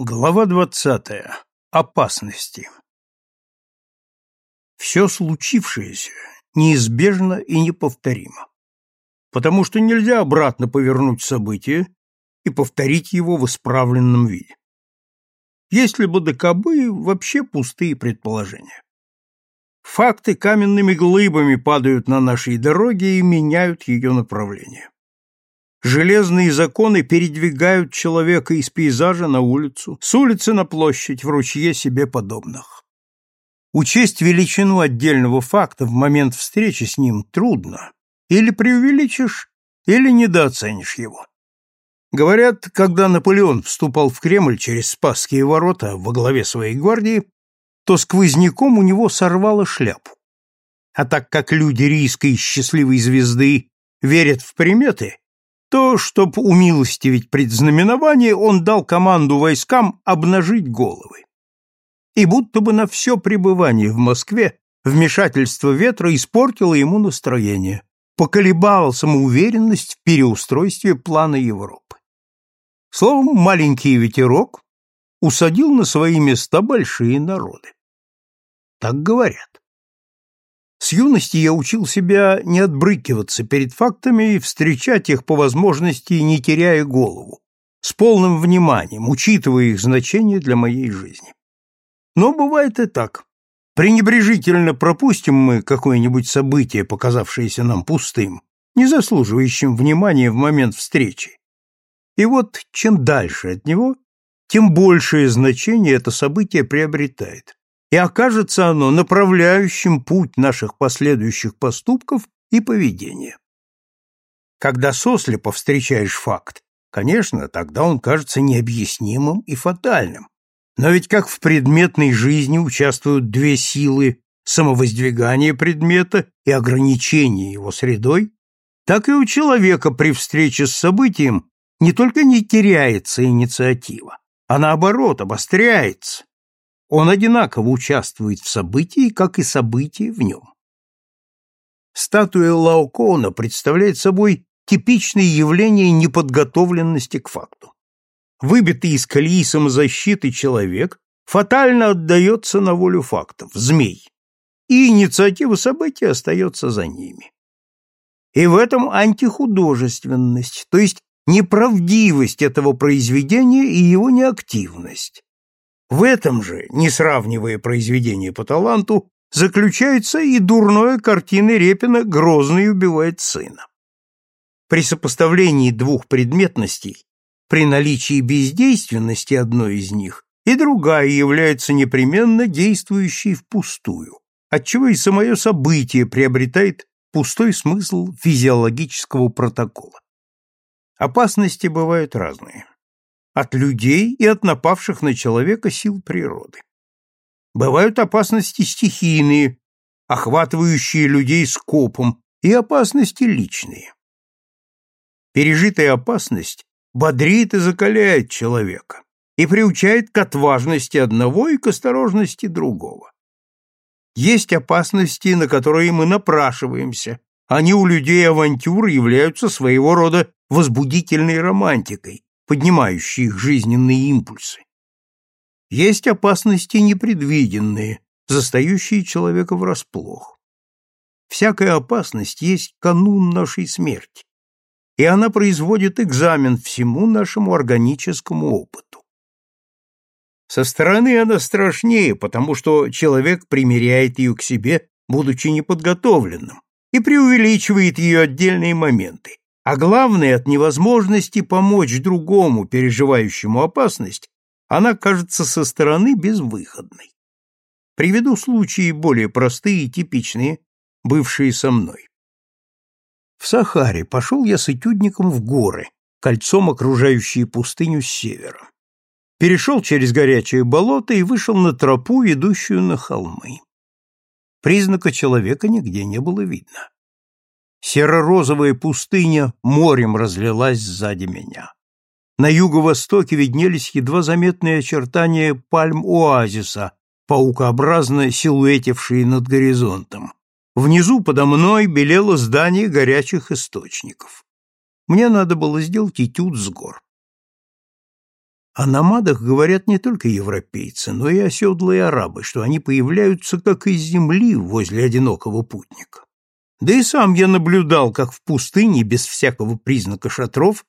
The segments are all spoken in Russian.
Глава двадцатая. Опасности. Все случившееся неизбежно и неповторимо, потому что нельзя обратно повернуть событие и повторить его в исправленном виде. Если бы до кобы вообще пустые предположения. Факты каменными глыбами падают на нашей дороге и меняют ее направление. Железные законы передвигают человека из пейзажа на улицу, с улицы на площадь, в ручье себе подобных. Учесть величину отдельного факта в момент встречи с ним трудно. Или преувеличишь, или недооценишь его. Говорят, когда Наполеон вступал в Кремль через Спасские ворота во главе своей гвардии, то сквозняком у него сорвало шляпу. А так как люди риской счастливой звезды верят в приметы, то, чтоб умилостивить предзнаменование, он дал команду войскам обнажить головы. И будто бы на все пребывание в Москве вмешательство ветра испортило ему настроение, поколебало самоуверенность в переустройстве плана Европы. Словом, маленький ветерок усадил на свои места большие народы. Так говорят. С юности я учил себя не отбрыкиваться перед фактами и встречать их по возможности, не теряя голову, с полным вниманием, учитывая их значение для моей жизни. Но бывает и так. Пренебрежительно пропустим мы какое-нибудь событие, показавшееся нам пустым, не заслуживающим внимания в момент встречи. И вот чем дальше от него, тем большее значение это событие приобретает и окажется оно направляющим путь наших последующих поступков и поведения. Когда сослепо встречаешь факт, конечно, тогда он кажется необъяснимым и фатальным. Но ведь как в предметной жизни участвуют две силы самовоздвигания предмета и ограничения его средой, так и у человека при встрече с событием не только не теряется инициатива, а наоборот обостряется, он одинаково участвует в событии, как и событие в нем. Статуя Лаокоона представляет собой типичное явление неподготовленности к факту. Выбитый из колеи самозащиты человек фатально отдается на волю фактов, змей, и инициатива события остается за ними. И в этом антихудожественность, то есть неправдивость этого произведения и его неактивность. В этом же, не сравнивая произведения по таланту, заключается и дурное картины Репина «Грозный убивает сына». При сопоставлении двух предметностей, при наличии бездейственности одной из них, и другая является непременно действующей впустую, отчего и самое событие приобретает пустой смысл физиологического протокола. Опасности бывают разные от людей и от напавших на человека сил природы. Бывают опасности стихийные, охватывающие людей скопом, и опасности личные. Пережитая опасность бодрит и закаляет человека и приучает к отважности одного и к осторожности другого. Есть опасности, на которые мы напрашиваемся, они у людей авантюры являются своего рода возбудительной романтикой, поднимающие их жизненные импульсы. Есть опасности непредвиденные, застающие человека врасплох. Всякая опасность есть канун нашей смерти, и она производит экзамен всему нашему органическому опыту. Со стороны она страшнее, потому что человек примеряет ее к себе, будучи неподготовленным, и преувеличивает ее отдельные моменты, а главное, от невозможности помочь другому, переживающему опасность, она кажется со стороны безвыходной. Приведу случаи более простые и типичные, бывшие со мной. В Сахаре пошел я с этюдником в горы, кольцом окружающие пустыню с севера. Перешел через горячее болото и вышел на тропу, ведущую на холмы. Признака человека нигде не было видно. Серо-розовая пустыня морем разлилась сзади меня. На юго-востоке виднелись едва заметные очертания пальм оазиса, паукообразно силуэтившие над горизонтом. Внизу подо мной белело здание горячих источников. Мне надо было сделать этюд с гор. О намадах говорят не только европейцы, но и оседлые арабы, что они появляются как из земли возле одинокого путника. Да и сам я наблюдал, как в пустыне, без всякого признака шатров,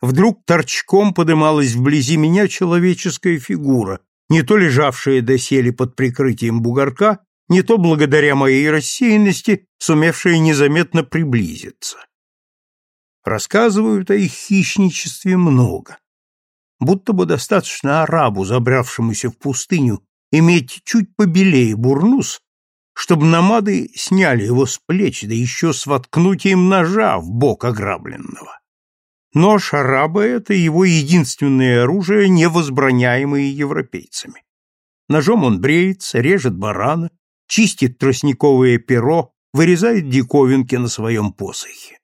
вдруг торчком подымалась вблизи меня человеческая фигура, не то лежавшая доселе под прикрытием бугорка, не то благодаря моей рассеянности, сумевшая незаметно приблизиться. Рассказывают о их хищничестве много. Будто бы достаточно арабу, забравшемуся в пустыню, иметь чуть побелее бурнус, чтобы намады сняли его с плеч, да еще с воткнутием ножа в бок ограбленного. Нож араба — это его единственное оружие, невозбраняемое европейцами. Ножом он бреется, режет барана, чистит тростниковое перо, вырезает диковинки на своем посохе.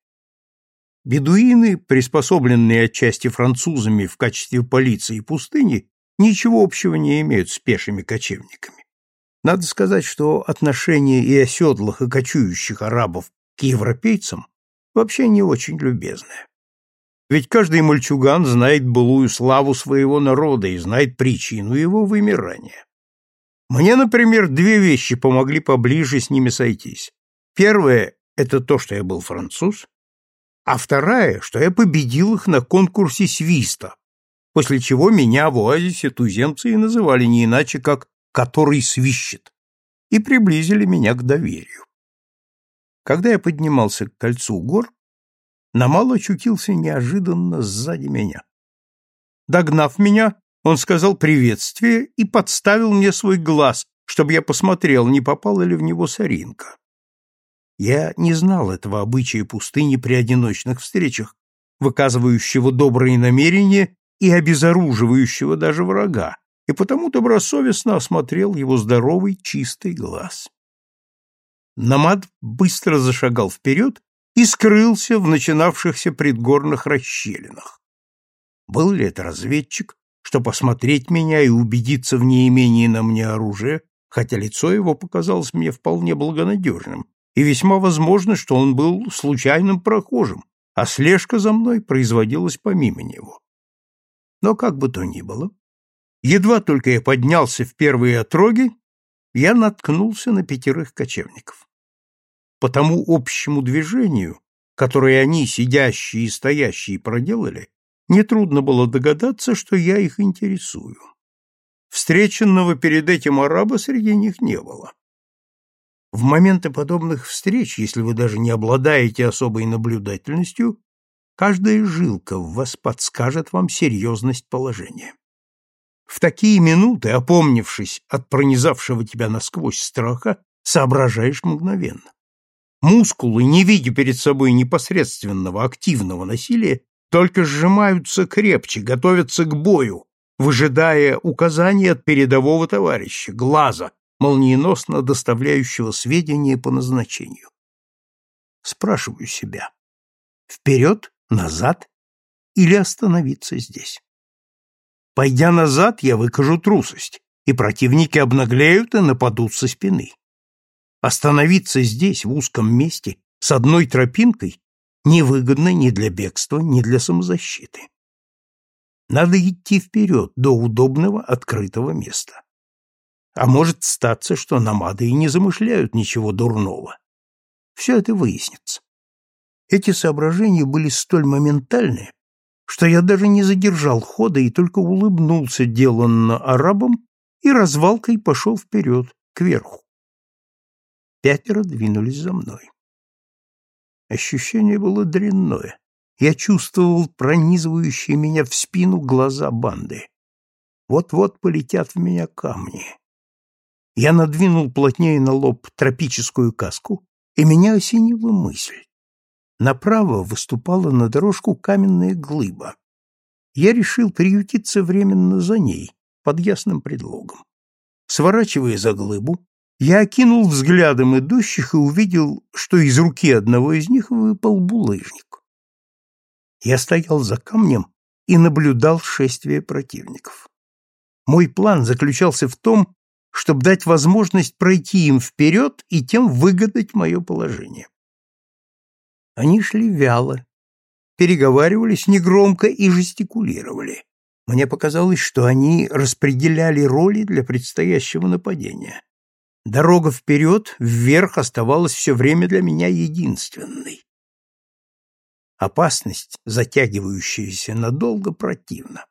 Бедуины, приспособленные отчасти французами в качестве полиции пустыни, ничего общего не имеют с пешими кочевниками. Надо сказать, что отношение и оседлых, и кочующих арабов к европейцам вообще не очень любезное. Ведь каждый мальчуган знает былую славу своего народа и знает причину его вымирания. Мне, например, две вещи помогли поближе с ними сойтись. Первое — это то, что я был француз, а вторая, что я победил их на конкурсе свиста, после чего меня в оазисе туземцы и называли не иначе, как «который свищет», и приблизили меня к доверию. Когда я поднимался к кольцу гор, Намал очутился неожиданно сзади меня. Догнав меня, он сказал приветствие и подставил мне свой глаз, чтобы я посмотрел, не попала ли в него соринка. Я не знал этого обычая пустыни при одиночных встречах, выказывающего добрые намерения и обезоруживающего даже врага, и потому добросовестно осмотрел его здоровый чистый глаз. Намад быстро зашагал вперед и скрылся в начинавшихся предгорных расщелинах. Был ли это разведчик, что посмотреть меня и убедиться в неимении на мне оружия, хотя лицо его показалось мне вполне благонадежным, и весьма возможно, что он был случайным прохожим, а слежка за мной производилась помимо него. Но как бы то ни было, едва только я поднялся в первые отроги, я наткнулся на пятерых кочевников. По тому общему движению, которое они, сидящие и стоящие, проделали, нетрудно было догадаться, что я их интересую. Встреченного перед этим араба среди них не было. В моменты подобных встреч, если вы даже не обладаете особой наблюдательностью, каждая жилка в вас подскажет вам серьезность положения. В такие минуты, опомнившись от пронизавшего тебя насквозь страха, соображаешь мгновенно. Мускулы, не видя перед собой непосредственного активного насилия, только сжимаются крепче, готовятся к бою, выжидая указания от передового товарища, глаза, молниеносно доставляющего сведения по назначению. Спрашиваю себя, вперед, назад или остановиться здесь? Пойдя назад, я выкажу трусость, и противники обнаглеют и нападут со спины. Остановиться здесь, в узком месте, с одной тропинкой, невыгодно ни для бегства, ни для самозащиты. Надо идти вперед до удобного открытого места. А может статься, что намады и не замышляют ничего дурного. Все это выяснится. Эти соображения были столь моментальны, что я даже не задержал хода и только улыбнулся деланно арабам и развалкой пошел вперед, кверху. Пятеро двинулись за мной. Ощущение было дрянное. Я чувствовал пронизывающие меня в спину глаза банды. Вот-вот полетят в меня камни. Я надвинул плотнее на лоб тропическую каску, и меня осенила мысль. Направо выступала на дорожку каменная глыба. Я решил приютиться временно за ней, под ясным предлогом. Сворачивая за глыбу, я окинул взглядом идущих и увидел, что из руки одного из них выпал булыжник. Я стоял за камнем и наблюдал шествие противников. Мой план заключался в том, чтобы дать возможность пройти им вперед и тем выгадать мое положение. Они шли вяло, переговаривались негромко и жестикулировали. Мне показалось, что они распределяли роли для предстоящего нападения. Дорога вперед, вверх оставалась все время для меня единственной. Опасность, затягивающаяся надолго, противна.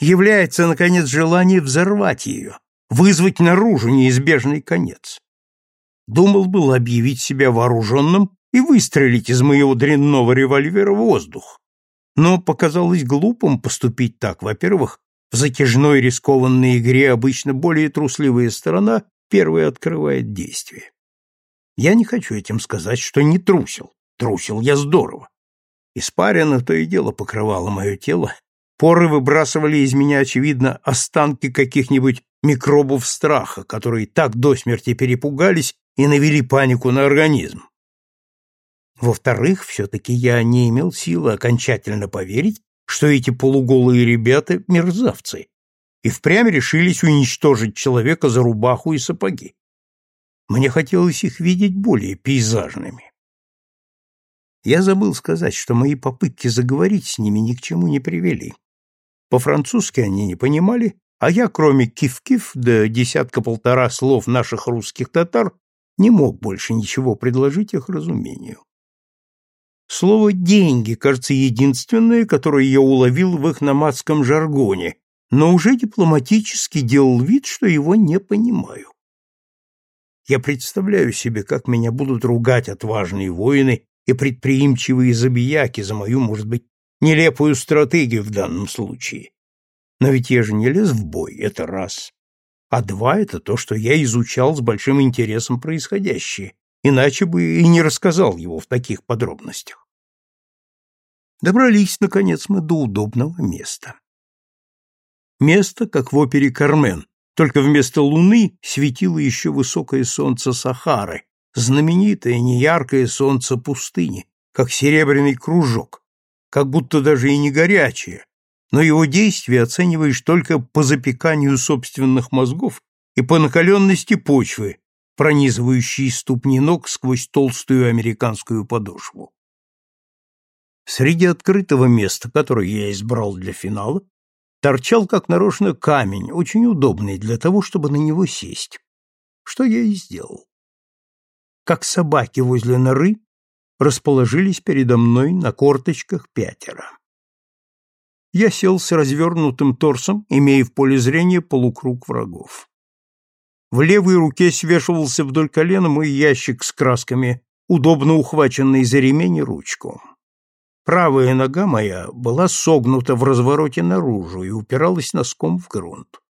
Является, наконец, желание взорвать ее, вызвать наружу неизбежный конец. Думал был объявить себя вооруженным и выстрелить из моего дрянного револьвера в воздух. Но показалось глупым поступить так. Во-первых, в затяжной рискованной игре обычно более трусливая сторона первая открывает действие. Я не хочу этим сказать, что не трусил. Трусил я здорово. Испарина то и дело покрывало мое тело. Поры выбрасывали из меня, очевидно, останки каких-нибудь микробов страха, которые так до смерти перепугались и навели панику на организм. Во-вторых, все-таки я не имел силы окончательно поверить, что эти полуголые ребята — мерзавцы, и впрямь решились уничтожить человека за рубаху и сапоги. Мне хотелось их видеть более пейзажными. Я забыл сказать, что мои попытки заговорить с ними ни к чему не привели. По-французски они не понимали, а я, кроме кив-кив да десятка-полтора слов наших русских татар, не мог больше ничего предложить их разумению. Слово «деньги» кажется единственное, которое я уловил в их намадском жаргоне, но уже дипломатически делал вид, что его не понимаю. Я представляю себе, как меня будут ругать отважные воины и предприимчивые забияки за мою, может быть, нелепую стратегию в данном случае. Но ведь я же не лез в бой, это раз. А два — это то, что я изучал с большим интересом происходящее, иначе бы и не рассказал его в таких подробностях. Добрались, наконец, мы до удобного места. Место, как в опере «Кармен», только вместо луны светило еще высокое солнце Сахары, знаменитое неяркое солнце пустыни, как серебряный кружок, как будто даже и не горячее, но его действие оцениваешь только по запеканию собственных мозгов и по накаленности почвы, пронизывающей ступни ног сквозь толстую американскую подошву. Среди открытого места, которое я избрал для финала, торчал как нарочно камень, очень удобный для того, чтобы на него сесть. Что я и сделал. Как собаки возле норы расположились передо мной на корточках пятеро. Я сел с развернутым торсом, имея в поле зрения полукруг врагов. В левой руке свешивался вдоль колена мой ящик с красками, удобно ухваченный за ремень и ручку. Правая нога моя была согнута в развороте наружу и упиралась носком в грунт.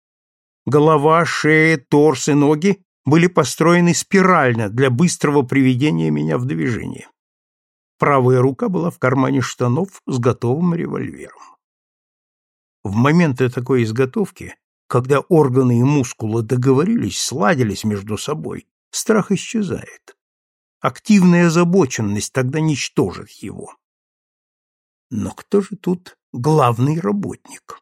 Голова, шея, торс и ноги были построены спирально для быстрого приведения меня в движение. Правая рука была в кармане штанов с готовым револьвером. В моменты такой изготовки когда органы и мускулы договорились, сладились между собой, страх исчезает. Активная озабоченность тогда ничтожит его. Но кто же тут главный работник?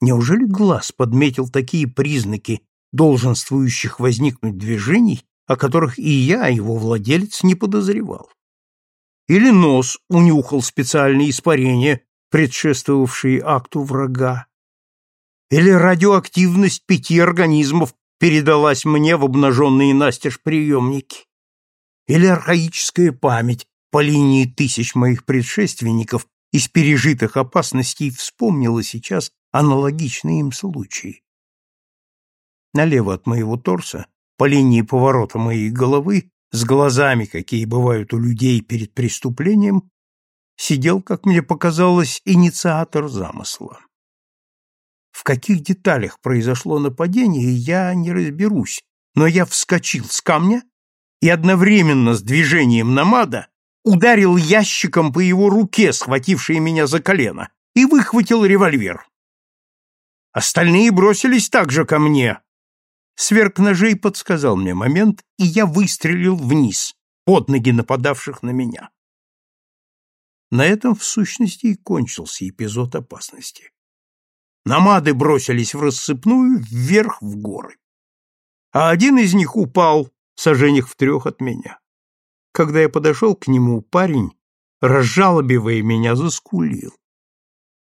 Неужели глаз подметил такие признаки долженствующих возникнуть движений, о которых и я, его владелец, не подозревал? Или нос унюхал специальные испарения, предшествовавшие акту врага? Или радиоактивность пяти организмов передалась мне в обнаженные настежь приемники? Или архаическая память по линии тысяч моих предшественников из пережитых опасностей вспомнила сейчас аналогичные им случаи? Налево от моего торса, по линии поворота моей головы, с глазами, какие бывают у людей перед преступлением, сидел, как мне показалось, инициатор замысла. В каких деталях произошло нападение, я не разберусь, но я вскочил с камня и одновременно с движением намада ударил ящиком по его руке, схватившей меня за колено, и выхватил револьвер. Остальные бросились также ко мне. Сверк ножей подсказал мне момент, и я выстрелил вниз, под ноги нападавших на меня. На этом, в сущности, и кончился эпизод опасности. Намады бросились в рассыпную вверх в горы. А один из них упал, сожжениях в трех от меня. Когда я подошел к нему, парень, разжалобивая меня, заскулил.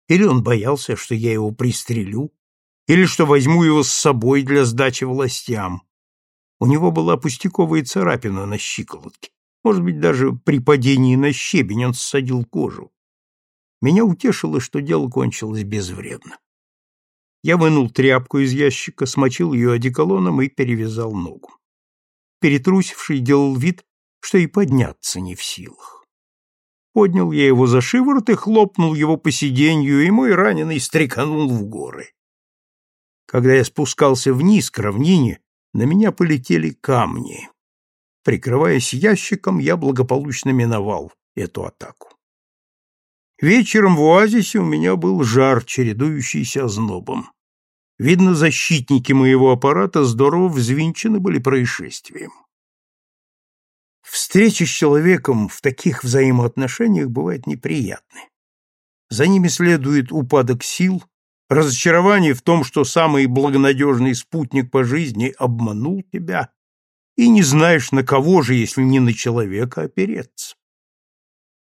Или он боялся, что я его пристрелю, или что возьму его с собой для сдачи властям. У него была пустяковая царапина на щиколотке. Может быть, даже при падении на щебень он ссадил кожу. Меня утешило, что дело кончилось безвредно. Я вынул тряпку из ящика, смочил ее одеколоном и перевязал ногу. Перетрусивший делал вид, что и подняться не в силах. Поднял я его за шиворот и хлопнул его по сиденью, и мой раненый стреканул в горы. Когда я спускался вниз к равнине, на меня полетели камни. Прикрываясь ящиком, я благополучно миновал эту атаку. Вечером в оазисе у меня был жар, чередующийся ознобом. Видно, защитники моего аппарата здорово взвинчены были происшествием. Встречи с человеком в таких взаимоотношениях бывают неприятны. За ними следует упадок сил, разочарование в том, что самый благонадежный спутник по жизни обманул тебя, и не знаешь, на кого же, если не на человека, опереться.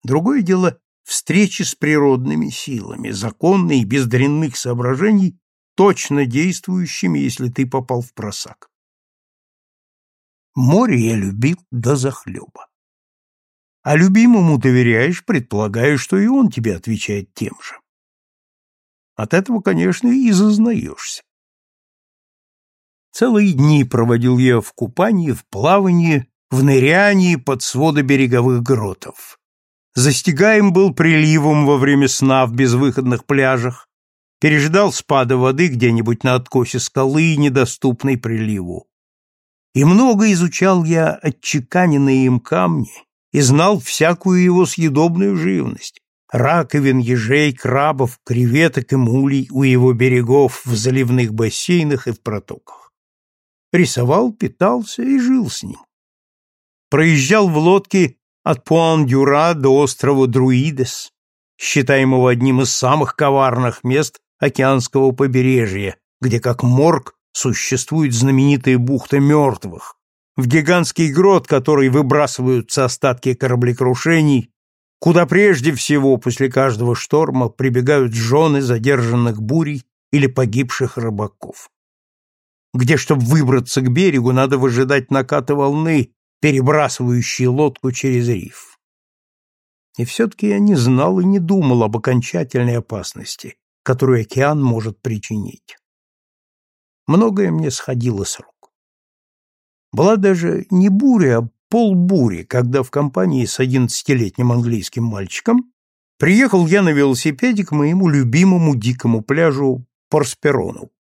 Другое дело — встречи с природными силами, законные без дрянных соображений, точно действующими, если ты попал в просак. Море я любил до захлеба. А любимому доверяешь, предполагая, что и он тебе отвечает тем же. От этого, конечно, и зазнаешься. Целые дни проводил я в купании, в плавании, в нырянии под своды береговых гротов. Застигаем был приливом во время сна в безвыходных пляжах, переждал спада воды где-нибудь на откосе скалы, недоступной приливу. И много изучал я отчеканенные им камни и знал всякую его съедобную живность, раковин, ежей, крабов, креветок и мулей у его берегов в заливных бассейнах и в протоках. Рисовал, питался и жил с ним. Проезжал в лодке от Пуан-Дюра до острова Друидес, считаемого одним из самых коварных мест океанского побережья, где, как морг, существует знаменитая бухта мертвых, в гигантский грот, который выбрасываются остатки кораблекрушений куда прежде всего после каждого шторма прибегают жены задержанных бурей или погибших рыбаков. Где, чтобы выбраться к берегу, надо выжидать наката волны, перебрасывающей лодку через риф. И все-таки я не знал и не думал об окончательной опасности, которую океан может причинить. Многое мне сходило с рук. Была даже не буря, а полбури, когда в компании с одиннадцатилетним английским мальчиком приехал я на велосипеде к моему любимому дикому пляжу Порсперону.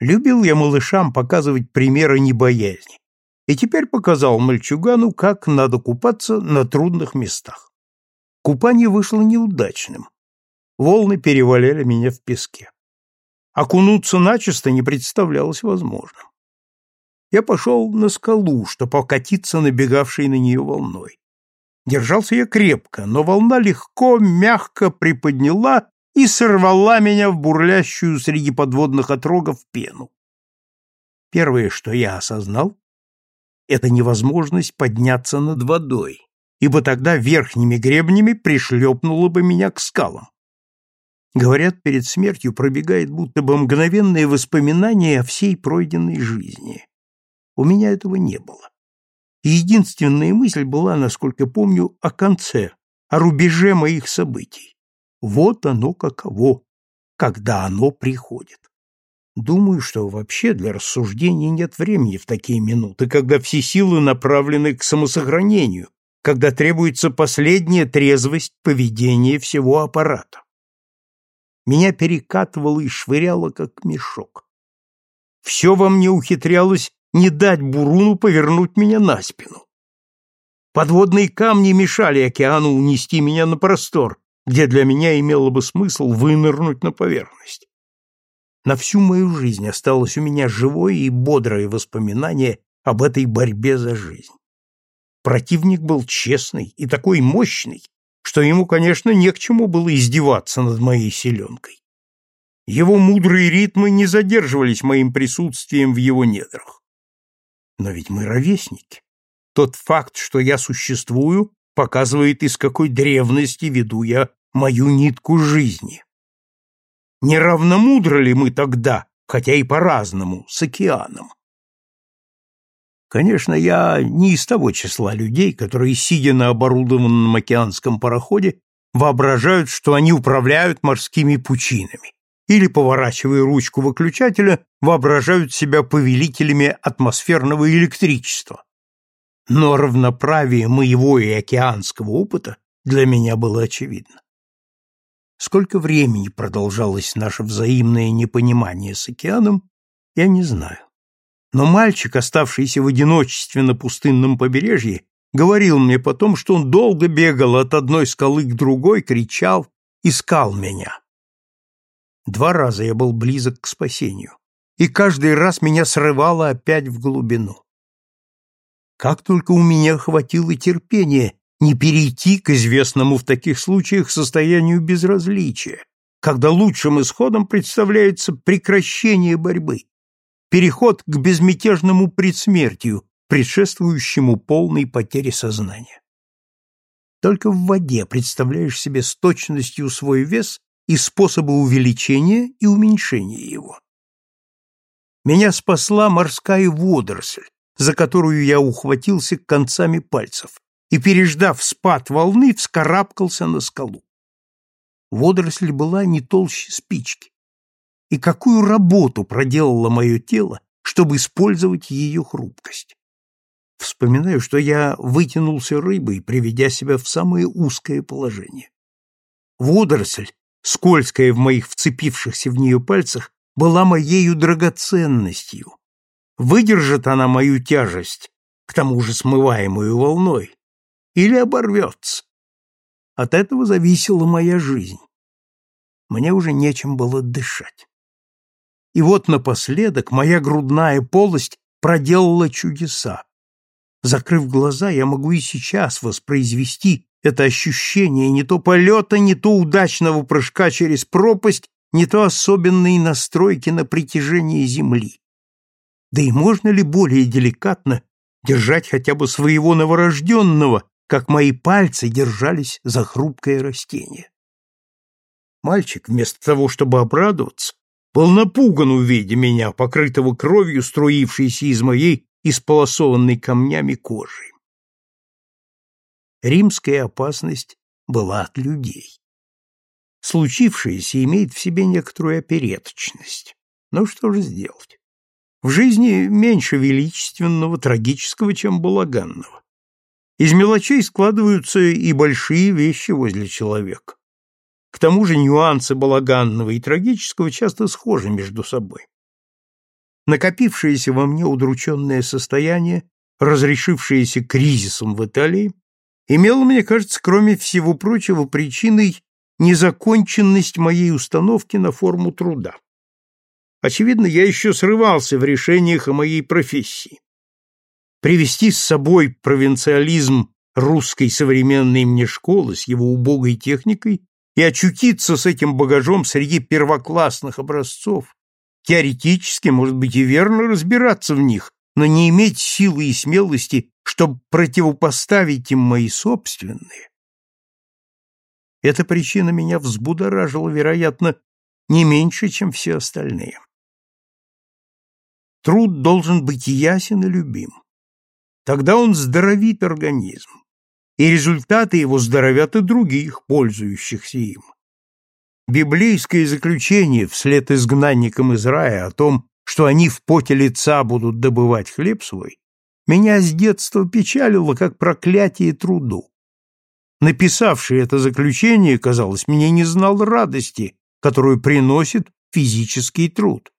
Любил я малышам показывать примеры небоязни, и теперь показал мальчугану, как надо купаться на трудных местах. Купание вышло неудачным. Волны переваляли меня в песке. Окунуться начисто не представлялось возможным я пошел на скалу, чтобы покатиться набегавшей на нее волной. Держался я крепко, но волна легко, мягко приподняла и сорвала меня в бурлящую среди подводных отрогов пену. Первое, что я осознал, это невозможность подняться над водой, ибо тогда верхними гребнями пришлепнуло бы меня к скалам. Говорят, перед смертью пробегает будто бы мгновенное воспоминание о всей пройденной жизни. У меня этого не было. единственная мысль была, насколько помню, о конце, о рубеже моих событий. Вот оно каково, когда оно приходит. Думаю, что вообще для рассуждений нет времени в такие минуты, когда все силы направлены к самосохранению, когда требуется последняя трезвость поведения всего аппарата. Меня перекатывало и швыряло, как мешок. Все во мне ухитрялось не дать Буруну повернуть меня на спину. Подводные камни мешали океану унести меня на простор, где для меня имело бы смысл вынырнуть на поверхность. На всю мою жизнь осталось у меня живое и бодрое воспоминание об этой борьбе за жизнь. Противник был честный и такой мощный, что ему, конечно, не к чему было издеваться над моей селенкой. Его мудрые ритмы не задерживались моим присутствием в его недрах. Но ведь мы ровесники. Тот факт, что я существую, показывает, из какой древности веду я мою нитку жизни. Не равномудро ли мы тогда, хотя и по-разному, с океаном? Конечно, я не из того числа людей, которые, сидя на оборудованном океанском пароходе, воображают, что они управляют морскими пучинами, или, поворачивая ручку выключателя, воображают себя повелителями атмосферного электричества. Но равноправие моего и океанского опыта для меня было очевидно. Сколько времени продолжалось наше взаимное непонимание с океаном, я не знаю. Но мальчик, оставшийся в одиночестве на пустынном побережье, говорил мне потом, что он долго бегал от одной скалы к другой, кричал, искал меня. Два раза я был близок к спасению, и каждый раз меня срывало опять в глубину. Как только у меня хватило терпения не перейти к известному в таких случаях состоянию безразличия, когда лучшим исходом представляется прекращение борьбы, переход к безмятежному предсмертию, предшествующему полной потере сознания. Только в воде представляешь себе с точностью свой вес и способы увеличения и уменьшения его. Меня спасла морская водоросль, за которую я ухватился концами пальцев, и, переждав спад волны, вскарабкался на скалу. Водоросль была не толще спички. И какую работу проделало мое тело, чтобы использовать ее хрупкость? Вспоминаю, что я вытянулся рыбой, приведя себя в самое узкое положение. Водоросль, скользкая в моих вцепившихся в нее пальцах, была моею драгоценностью. Выдержит она мою тяжесть, к тому же смываемую волной, или оборвется. От этого зависела моя жизнь. Мне уже нечем было дышать. И вот напоследок моя грудная полость проделала чудеса. Закрыв глаза, я могу и сейчас воспроизвести это ощущение не то полета, не то удачного прыжка через пропасть, не то особенные настройки на притяжение земли. Да и можно ли более деликатно держать хотя бы своего новорожденного, как мои пальцы держались за хрупкое растение. Мальчик, вместо того, чтобы обрадоваться, был напуган, увидя меня, покрытого кровью, струившейся из моей исполосованной камнями кожи. Римская опасность была от людей. Случившееся имеет в себе некоторую опереточность. Но что же сделать? В жизни меньше величественного, трагического, чем балаганного. Из мелочей складываются и большие вещи возле человека. К тому же нюансы балаганного и трагического часто схожи между собой. Накопившееся во мне удрученное состояние, разрешившееся кризисом в Италии, имело, мне кажется, кроме всего прочего, причиной незаконченность моей установки на форму труда. Очевидно, я еще срывался в решениях о моей профессии привести с собой провинциализм русской современной мне школы с его убогой техникой и очутиться с этим багажом среди первоклассных образцов, теоретически, может быть, и верно разбираться в них, но не иметь силы и смелости, чтобы противопоставить им мои собственные. Эта причина меня взбудоражила, вероятно, не меньше, чем все остальные. Труд должен быть ясен и любим. Тогда он здоровит организм, и результаты его здоровят и других, пользующихся им. Библейское заключение вслед изгнанникам из рая о том, что они в поте лица будут добывать хлеб свой, меня с детства печалило, как проклятие труду. Написавший это заключение, казалось, мне не знал радости, которую приносит физический труд,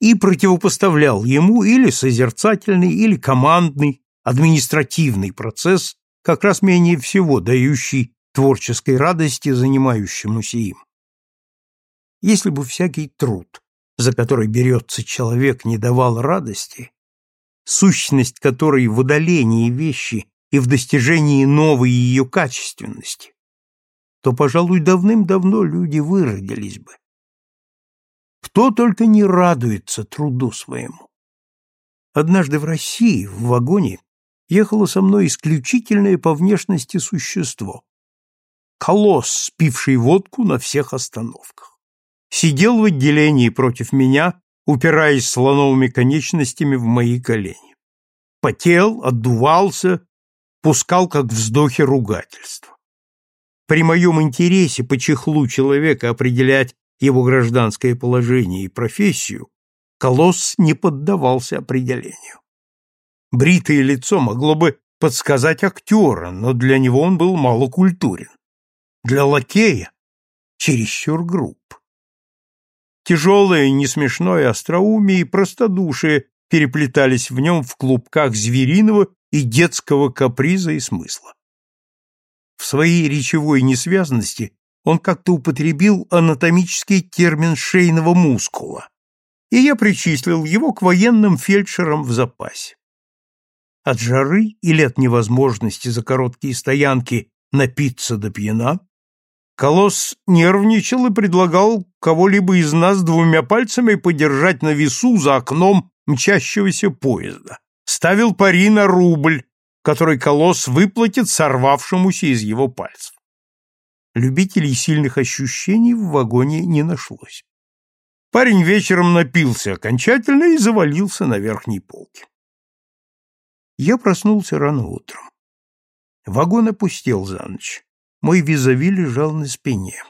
и противопоставлял ему или созерцательный, или командный, административный процесс, как раз менее всего дающий творческой радости занимающемуся им. Если бы всякий труд, за который берется человек, не давал радости, сущность которой в удалении вещи и в достижении новой ее качественности, то, пожалуй, давным-давно люди выродились бы. Кто только не радуется труду своему. Однажды в России, в вагоне, ехало со мной исключительное по внешности существо. колосс, пивший водку на всех остановках. Сидел в отделении против меня, упираясь слоновыми конечностями в мои колени. Потел, отдувался, пускал как вздохи ругательства. При моем интересе по чехлу человека определять его гражданское положение и профессию, колосс не поддавался определению. Бритое лицо могло бы подсказать актера, но для него он был малокультурен. Для лакея чересчур груб. Тяжелое, несмешное остроумие и простодушие переплетались в нем в клубках звериного и детского каприза и смысла. В своей речевой несвязности он как-то употребил анатомический термин шейного мускула, и я причислил его к военным фельдшерам в запасе. От жары или от невозможности за короткие стоянки напиться до пьяна, Колосс нервничал и предлагал кого-либо из нас двумя пальцами подержать на весу за окном мчащегося поезда. Ставил пари на рубль, который Колосс выплатит сорвавшемуся из его пальцев. Любителей сильных ощущений в вагоне не нашлось. Парень вечером напился окончательно и завалился на верхней полке. Я проснулся рано утром. Вагон опустел за ночь. Мой визави лежал на спине.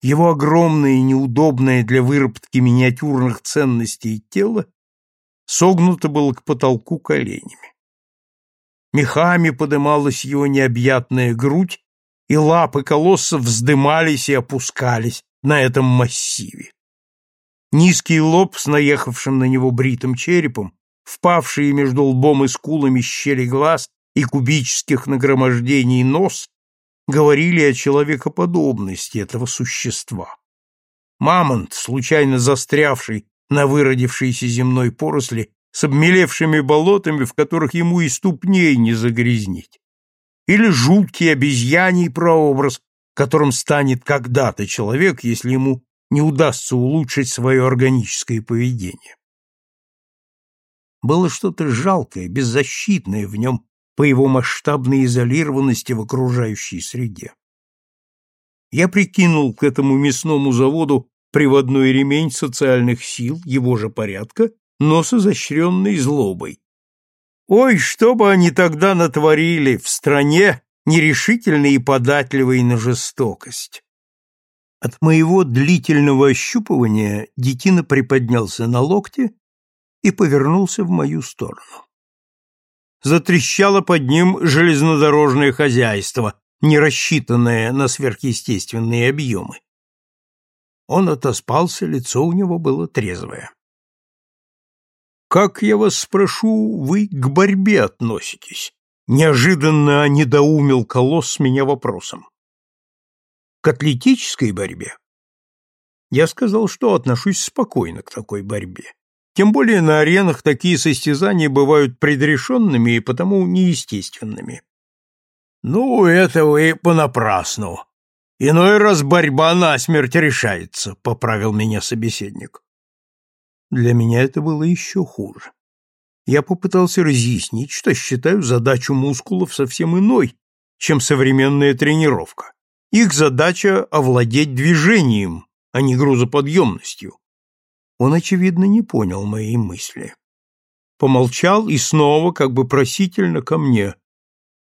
Его огромное и неудобное для выработки миниатюрных ценностей тело согнуто было к потолку коленями. Мехами подымалась его необъятная грудь, и лапы колосса вздымались и опускались на этом массиве. Низкий лоб с наехавшим на него бритым черепом, впавшие между лбом и скулами щели глаз и кубических нагромождений нос говорили о человекоподобности этого существа. Мамонт, случайно застрявший на выродившейся земной поросли, с обмелевшими болотами, в которых ему и ступней не загрязнить. Или жуткий обезьяний прообраз, которым станет когда-то человек, если ему не удастся улучшить свое органическое поведение. Было что-то жалкое, беззащитное в нем по его масштабной изолированности в окружающей среде. Я прикинул к этому мясному заводу приводной ремень социальных сил его же порядка, но с изощренной злобой. Ой, что бы они тогда натворили в стране, нерешительной и податливой на жестокость. От моего длительного ощупывания детина приподнялся на локте и повернулся в мою сторону затрещало под ним железнодорожное хозяйство, не рассчитанное на сверхъестественные объемы. Он отоспался, лицо у него было трезвое. «Как, я вас спрошу, вы к борьбе относитесь?» Неожиданно недоумел колосс меня вопросом. «К атлетической борьбе?» Я сказал, что отношусь спокойно к такой борьбе. Тем более на аренах такие состязания бывают предрешенными и потому неестественными. «Ну, это вы понапрасну. Иной раз борьба насмерть решается», — поправил меня собеседник. Для меня это было еще хуже. Я попытался разъяснить, что считаю задачу мускулов совсем иной, чем современная тренировка. Их задача — овладеть движением, а не грузоподъемностью. Он, очевидно, не понял моей мысли. Помолчал и снова, как бы просительно ко мне.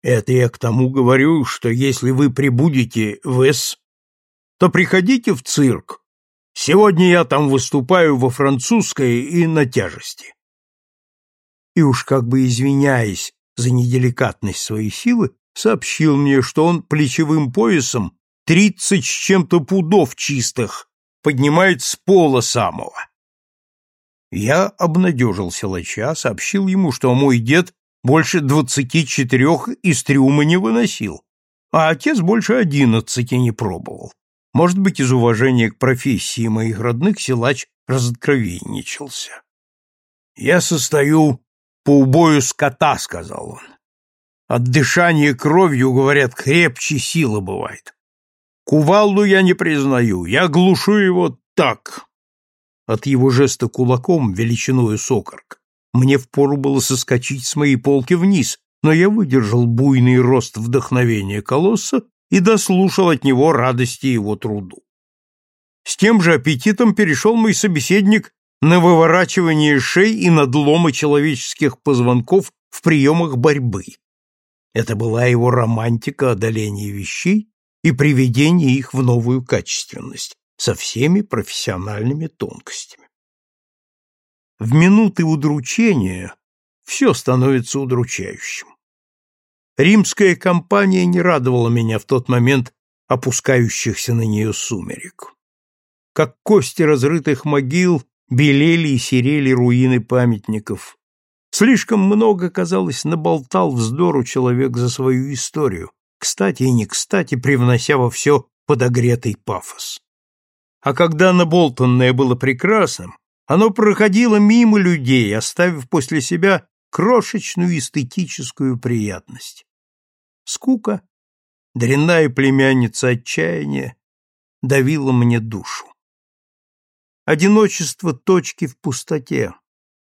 Это я к тому говорю, что если вы прибудете в С, то приходите в цирк. Сегодня я там выступаю во французской и на тяжести. И уж как бы извиняясь за неделикатность своей силы, сообщил мне, что он плечевым поясом тридцать с чем-то пудов чистых поднимает с пола самого. Я обнадежил силача, сообщил ему, что мой дед больше двадцати четырех из трюма не выносил, а отец больше одиннадцати не пробовал. Может быть, из уважения к профессии моих родных силач разоткровенничался. «Я состою по убою скота», — сказал он. «От дышания кровью, говорят, крепче сила бывает. Кувалду я не признаю, я глушу его так, от его жеста кулаком, величиною сокорк, мне впору было соскочить с моей полки вниз, но я выдержал буйный рост вдохновения колосса и дослушал от него радости его труду. С тем же аппетитом перешел мой собеседник на выворачивание шей и надломы человеческих позвонков в приемах борьбы. Это была его романтика одоления вещей и приведения их в новую качественность со всеми профессиональными тонкостями. В минуты удручения все становится удручающим. Римская компания не радовала меня в тот момент опускающихся на нее сумерек. Как кости разрытых могил белели и серели руины памятников. Слишком много, казалось, наболтал вздору человек за свою историю, кстати и не кстати привнося во все подогретый пафос. А когда наболтанное было прекрасным, оно проходило мимо людей, оставив после себя крошечную эстетическую приятность. Скука, дрянная племянница отчаяния, давила мне душу. Одиночество точки в пустоте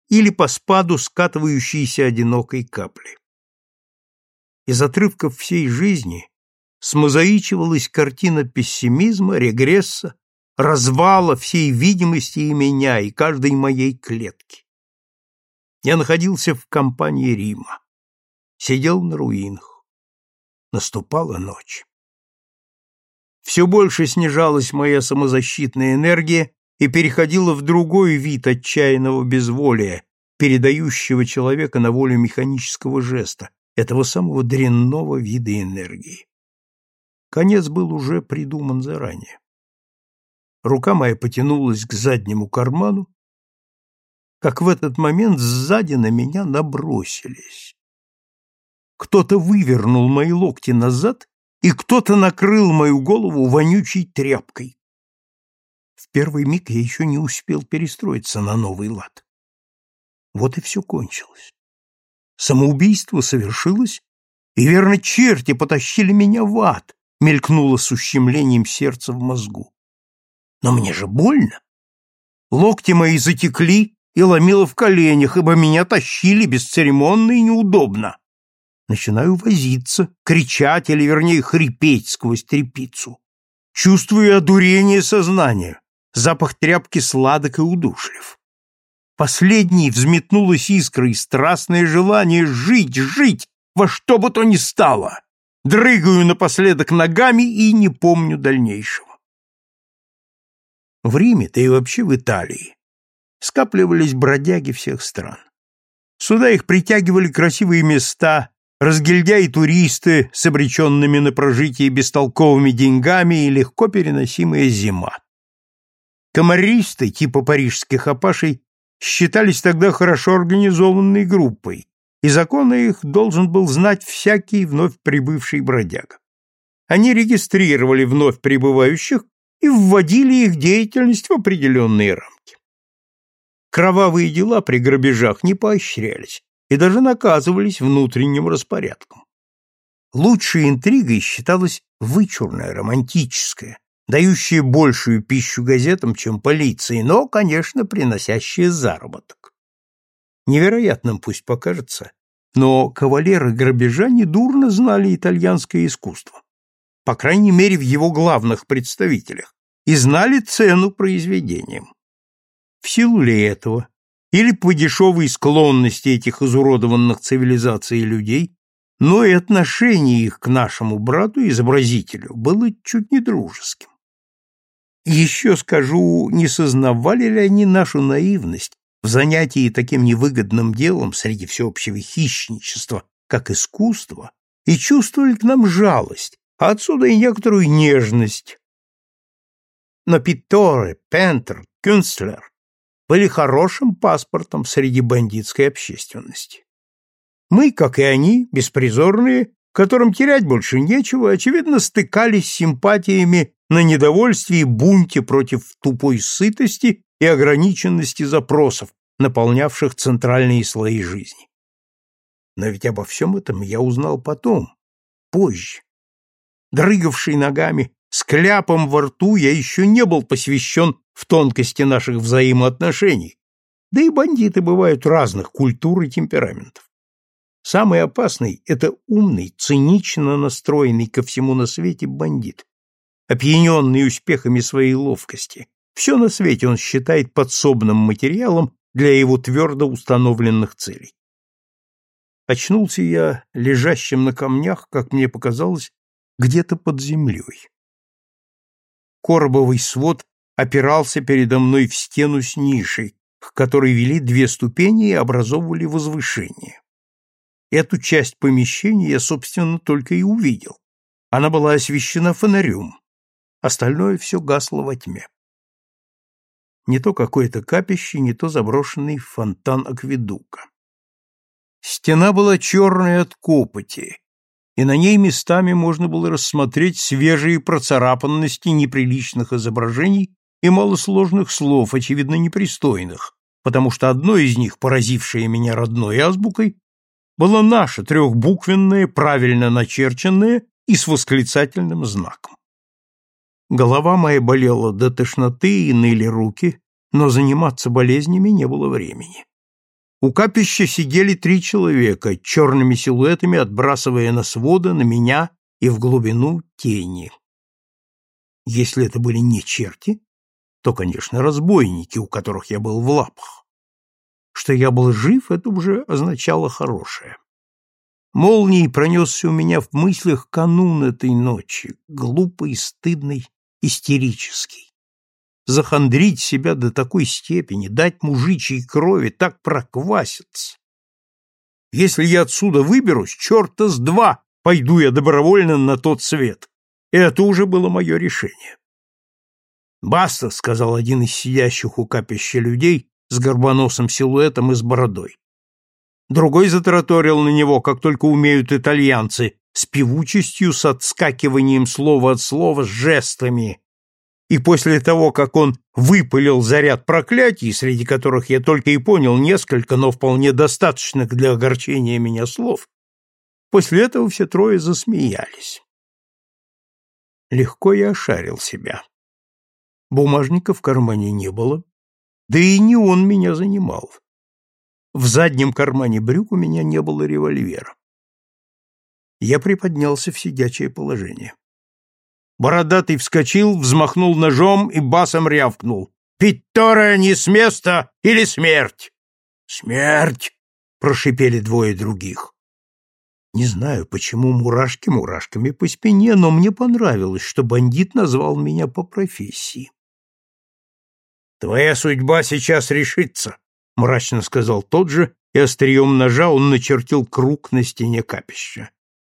или по спаду скатывающейся одинокой капли. Из отрывков всей жизни смозаичивалась картина пессимизма, регресса, развала всей видимости и меня, и каждой моей клетки. Я находился в компании Рима, сидел на руинах. Наступала ночь. Все больше снижалась моя самозащитная энергия и переходила в другой вид отчаянного безволия, передающего человека на волю механического жеста, этого самого дрянного вида энергии. Конец был уже придуман заранее. Рука моя потянулась к заднему карману, как в этот момент сзади на меня набросились. Кто-то вывернул мои локти назад, и кто-то накрыл мою голову вонючей тряпкой. В первый миг я еще не успел перестроиться на новый лад. Вот и все кончилось. Самоубийство совершилось, и, верно, черти потащили меня в ад, мелькнуло с ущемлением сердца в мозгу. Но мне же больно. Локти мои затекли и ломило в коленях, ибо меня тащили бесцеремонно и неудобно. Начинаю возиться, кричать или, вернее, хрипеть сквозь трепицу. Чувствую одурение сознания. Запах тряпки сладок и удушлив. Последней взметнулась искра и страстное желание жить, жить, во что бы то ни стало. Дрыгаю напоследок ногами и не помню дальнейшего. В Риме, да и вообще в Италии, скапливались бродяги всех стран. Сюда их притягивали красивые места, разгильдяи туристы с обреченными на прожитие бестолковыми деньгами и легко переносимая зима. Комаристы, типа парижских апашей, считались тогда хорошо организованной группой, и законы их должен был знать всякий вновь прибывший бродяга. Они регистрировали вновь прибывающих и вводили их деятельность в определенные рамки. Кровавые дела при грабежах не поощрялись и даже наказывались внутренним распорядком. Лучшей интригой считалась вычурная, романтическая, дающая большую пищу газетам, чем полиции, но, конечно, приносящая заработок. Невероятным пусть покажется, но кавалеры грабежа недурно знали итальянское искусство по крайней мере в его главных представителях, и знали цену произведениям. В силу ли этого, или по дешевой склонности этих изуродованных цивилизацией людей, но и отношение их к нашему брату-изобразителю было чуть не дружеским. Еще скажу, не сознавали ли они нашу наивность в занятии таким невыгодным делом среди всеобщего хищничества, как искусство, и чувствовали к нам жалость, а отсюда и некоторую нежность. Но Питторе, Пентер, Кюнстлер были хорошим паспортом среди бандитской общественности. Мы, как и они, беспризорные, которым терять больше нечего, очевидно, стыкались с симпатиями на недовольстве и бунте против тупой сытости и ограниченности запросов, наполнявших центральные слои жизни. Но ведь обо всем этом я узнал потом, позже, дрыгавший ногами, с кляпом во рту, я еще не был посвящен в тонкости наших взаимоотношений, да и бандиты бывают разных культур и темпераментов. Самый опасный — это умный, цинично настроенный ко всему на свете бандит, опьяненный успехами своей ловкости. Все на свете он считает подсобным материалом для его твердо установленных целей. Очнулся я лежащим на камнях, как мне показалось, где-то под землей. Коробовый свод опирался передо мной в стену с нишей, к которой вели две ступени и образовывали возвышение. Эту часть помещения я, собственно, только и увидел. Она была освещена фонарем. Остальное все гасло во тьме. Не то какое-то капище, не то заброшенный фонтан акведука. Стена была черная от копоти, и на ней местами можно было рассмотреть свежие процарапанности неприличных изображений и малосложных слов, очевидно непристойных, потому что одно из них, поразившее меня родной азбукой, было наше трехбуквенное, правильно начерченное и с восклицательным знаком. Голова моя болела до тошноты и ныли руки, но заниматься болезнями не было времени. У капища сидели три человека, черными силуэтами отбрасывая на своды, на меня и в глубину тени. Если это были не черти, то, конечно, разбойники, у которых я был в лапах. Что я был жив, это уже означало хорошее. Молнией пронесся у меня в мыслях канун этой ночи, глупый, стыдный, истерический. Захандрить себя до такой степени, дать мужичьей крови так прокваситься. Если я отсюда выберусь, черта с два пойду я добровольно на тот свет. Это уже было мое решение. «Баста», — сказал один из сидящих у капища людей, с горбоносым силуэтом и с бородой. Другой затараторил на него, как только умеют итальянцы, с певучестью, с отскакиванием слова от слова, с жестами. И после того, как он выпалил заряд проклятий, среди которых я только и понял несколько, но вполне достаточных для огорчения меня слов, после этого все трое засмеялись. Легко я ошарил себя. Бумажника в кармане не было, да и не он меня занимал. В заднем кармане брюк у меня не было револьвера. Я приподнялся в сидячее положение. Бородатый вскочил, взмахнул ножом и басом рявкнул. «Питтора не с места или смерть?» «Смерть!» — прошипели двое других. Не знаю, почему мурашки мурашками по спине, но мне понравилось, что бандит назвал меня по профессии. Твоя судьба сейчас решится, мрачно сказал тот же, и острием ножа он начертил круг на стене капища.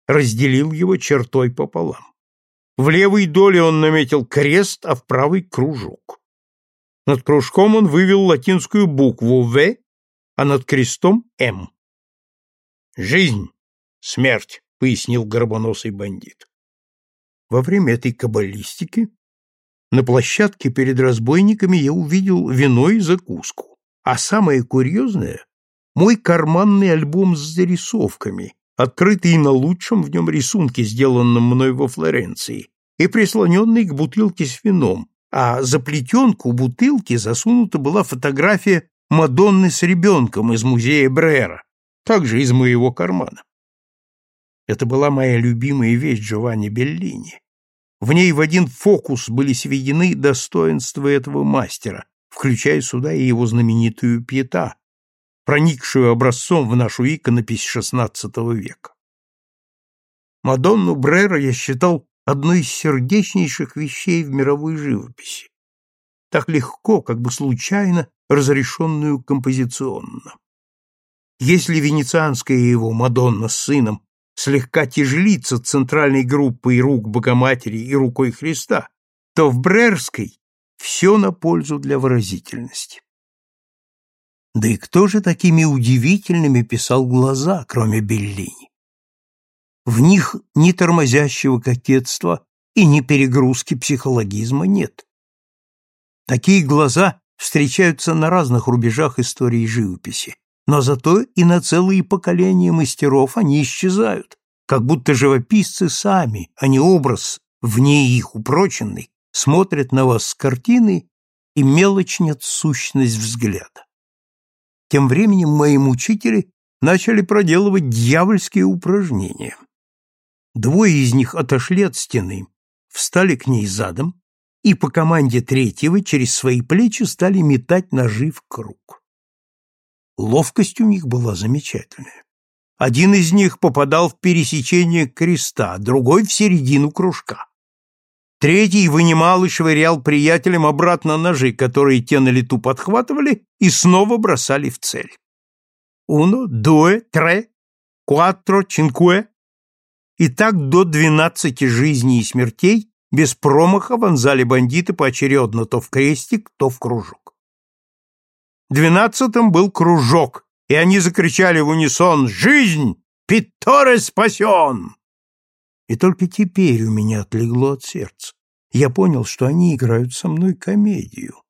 Разделил его чертой пополам. В левой доле он наметил крест, а в правой — кружок. Над кружком он вывел латинскую букву «В», а над крестом — «М». «Жизнь, смерть», — пояснил горбоносый бандит. Во время этой каббалистики на площадке перед разбойниками я увидел вино и закуску. А самое курьезное — мой карманный альбом с зарисовками, открытый на лучшем в нем рисунке, сделанном мной во Флоренции, и прислоненный к бутылке с вином, а за плетенку бутылки засунута была фотография Мадонны с ребенком из музея Брера, также из моего кармана. Это была моя любимая вещь Джованни Беллини. В ней в один фокус были сведены достоинства этого мастера, включая сюда и его знаменитую пьета, проникшую образцом в нашу иконопись XVI века. Мадонну Брера я считал одной из сердечнейших вещей в мировой живописи, так легко, как бы случайно разрешенную композиционно. Если венецианская его Мадонна с сыном слегка тяжелится центральной группой рук Богоматери и рукой Христа, то в Брерской все на пользу для выразительности. Да и кто же такими удивительными писал глаза, кроме Беллини? В них ни тормозящего кокетства и ни перегрузки психологизма нет. Такие глаза встречаются на разных рубежах истории живописи, но зато и на целые поколения мастеров они исчезают, как будто живописцы сами, а не образ, вне их упроченный, смотрят на вас с картины и мелочнят сущность взгляда. Тем временем мои мучители начали проделывать дьявольские упражнения. Двое из них отошли от стены, встали к ней задом и по команде третьего через свои плечи стали метать ножи в круг. Ловкость у них была замечательная. Один из них попадал в пересечение креста, другой — в середину кружка. Третий вынимал и швырял приятелям обратно ножи, которые те на лету подхватывали и снова бросали в цель. «Уно, дуэ, тре, куатро, чинкуэ». И так до двенадцати жизней и смертей без промаха вонзали бандиты поочередно то в крестик, то в кружок. Двенадцатым был кружок, и они закричали в унисон «Жизнь! Питоре спасен!» И только теперь у меня отлегло от сердца. Я понял, что они играют со мной комедию.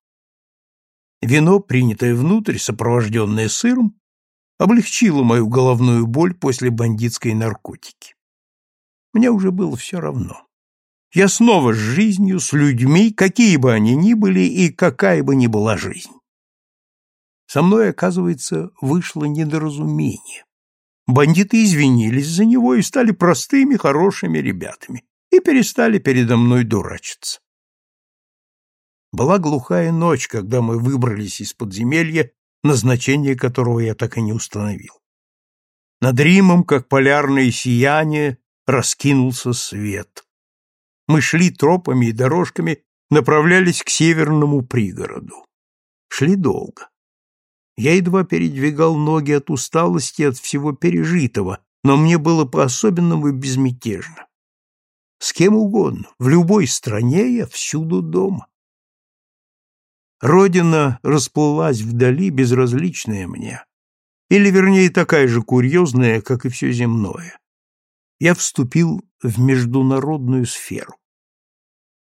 Вино, принятое внутрь, сопровожденное сыром, облегчило мою головную боль после бандитской наркотики. Мне уже было все равно. Я снова с жизнью, с людьми, какие бы они ни были и какая бы ни была жизнь. Со мной, оказывается, вышло недоразумение. Бандиты извинились за него и стали простыми, хорошими ребятами и перестали передо мной дурачиться. Была глухая ночь, когда мы выбрались из подземелья, назначение которого я так и не установил. Над Римом, как полярное сияние, раскинулся свет. Мы шли тропами и дорожками, направлялись к северному пригороду. Шли долго. Я едва передвигал ноги от усталости от всего пережитого, но мне было по-особенному безмятежно. С кем угодно, в любой стране я всюду дома. Родина расплылась вдали, безразличная мне, или, вернее, такая же курьезная, как и все земное. Я вступил в международную сферу.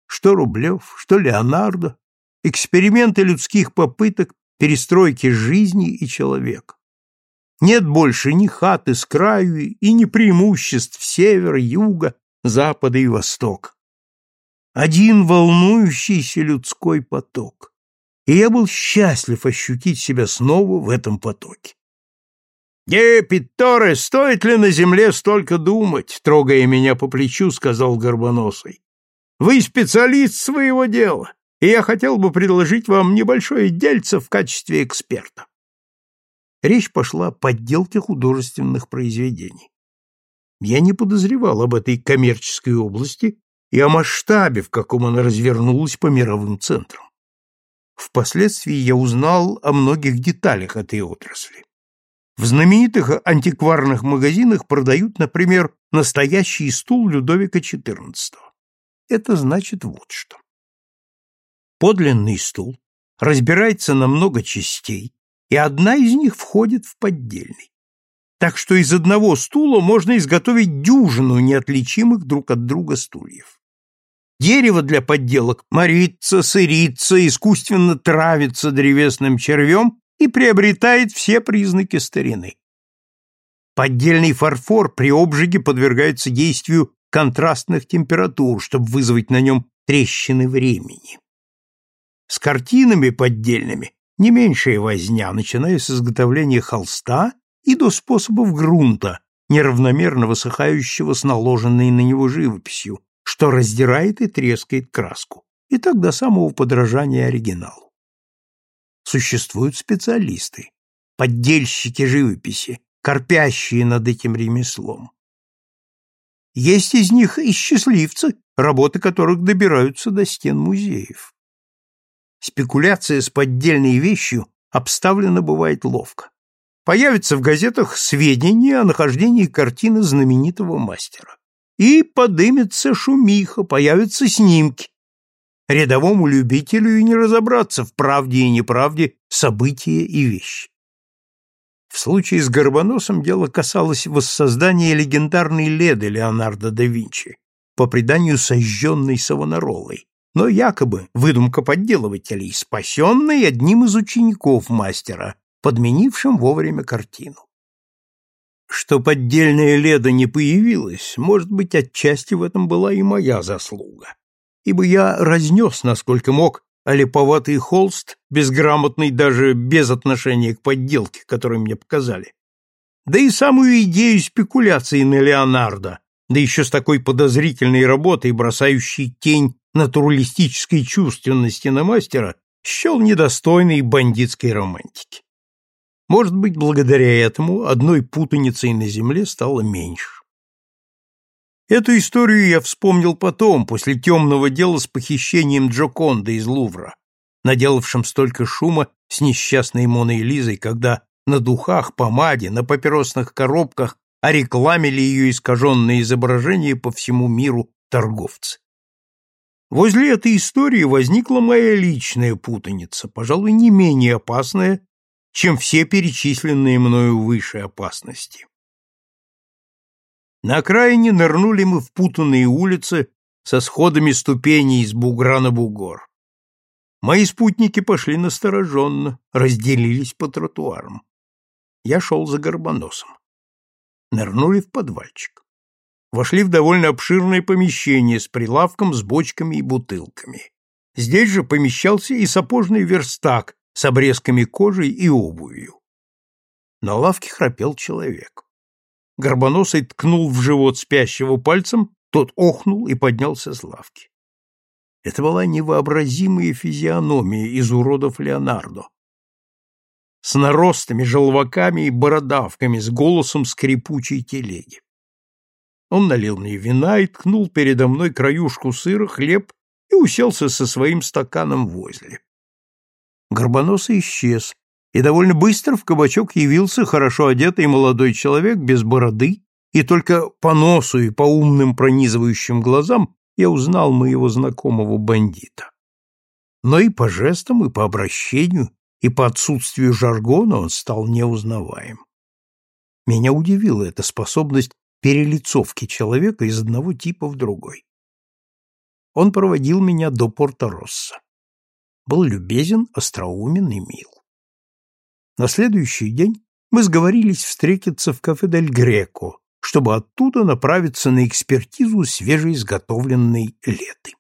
Что Рублев, что Леонардо, эксперименты людских попыток перестройки жизни и человека. Нет больше ни хаты с краю и ни преимуществ севера, юга, запада и востока. Один волнующийся людской поток. И я был счастлив ощутить себя снова в этом потоке. «Е, Питторе, стоит ли на земле столько думать?» — трогая меня по плечу, сказал Горбоносый. «Вы специалист своего дела и я хотел бы предложить вам небольшое дельце в качестве эксперта. Речь пошла о подделке художественных произведений. Я не подозревал об этой коммерческой области и о масштабе, в каком она развернулась по мировым центрам. Впоследствии я узнал о многих деталях этой отрасли. В знаменитых антикварных магазинах продают, например, настоящий стул Людовика XIV. Это значит вот что. Подлинный стул разбирается на много частей, и одна из них входит в поддельный. Так что из одного стула можно изготовить дюжину неотличимых друг от друга стульев. Дерево для подделок морится, сырится, искусственно травится древесным червем и приобретает все признаки старины. Поддельный фарфор при обжиге подвергается действию контрастных температур, чтобы вызвать на нем трещины времени. С картинами поддельными не меньшая возня, начиная с изготовления холста и до способов грунта, неравномерно высыхающего с наложенной на него живописью, что раздирает и трескает краску, и так до самого подражания оригиналу. Существуют специалисты, поддельщики живописи, корпящие над этим ремеслом. Есть из них и счастливцы, работы которых добираются до стен музеев. Спекуляция с поддельной вещью обставлена бывает ловко. Появится в газетах сведения о нахождении картины знаменитого мастера. И подымется шумиха, появятся снимки. Рядовому любителю и не разобраться в правде и неправде события и вещи. В случае с Горбоносом дело касалось воссоздания легендарной леды Леонардо да Винчи, по преданию сожженной Савонаролой, но якобы выдумка подделывателей, спасенный одним из учеников мастера, подменившим вовремя картину. Что поддельная Леда не появилась, может быть, отчасти в этом была и моя заслуга, ибо я разнес, насколько мог, олиповатый холст, безграмотный даже без отношения к подделке, которую мне показали. Да и самую идею спекуляции на Леонардо, да еще с такой подозрительной работой, бросающей тень натуралистической чувственности на мастера, счел недостойной бандитской романтики. Может быть, благодаря этому одной путаницей на земле стало меньше. Эту историю я вспомнил потом, после темного дела с похищением Джоконда из Лувра, наделавшим столько шума с несчастной Моной Лизой, когда на духах, помаде, на папиросных коробках орекламили ее искаженные изображения по всему миру торговцы. Возле этой истории возникла моя личная путаница, пожалуй, не менее опасная, чем все перечисленные мною выше опасности. На окраине нырнули мы в путанные улицы со сходами ступеней из бугра на бугор. Мои спутники пошли настороженно, разделились по тротуарам. Я шел за горбоносом. Нырнули в подвальчик вошли в довольно обширное помещение с прилавком с бочками и бутылками. Здесь же помещался и сапожный верстак с обрезками кожи и обувью. На лавке храпел человек. Горбоносый ткнул в живот спящего пальцем, тот охнул и поднялся с лавки. Это была невообразимая физиономия из уродов Леонардо. С наростами, желваками и бородавками, с голосом скрипучей телеги. Он налил мне вина и ткнул передо мной краюшку сыра, хлеб и уселся со своим стаканом возле. Горбоносый исчез, и довольно быстро в кабачок явился хорошо одетый молодой человек без бороды, и только по носу и по умным пронизывающим глазам я узнал моего знакомого бандита. Но и по жестам, и по обращению, и по отсутствию жаргона он стал неузнаваем. Меня удивила эта способность перелицовки человека из одного типа в другой. Он проводил меня до Порто-Росса. Был любезен, остроумен и мил. На следующий день мы сговорились встретиться в кафе «Дель Греко», чтобы оттуда направиться на экспертизу свежеизготовленной леты.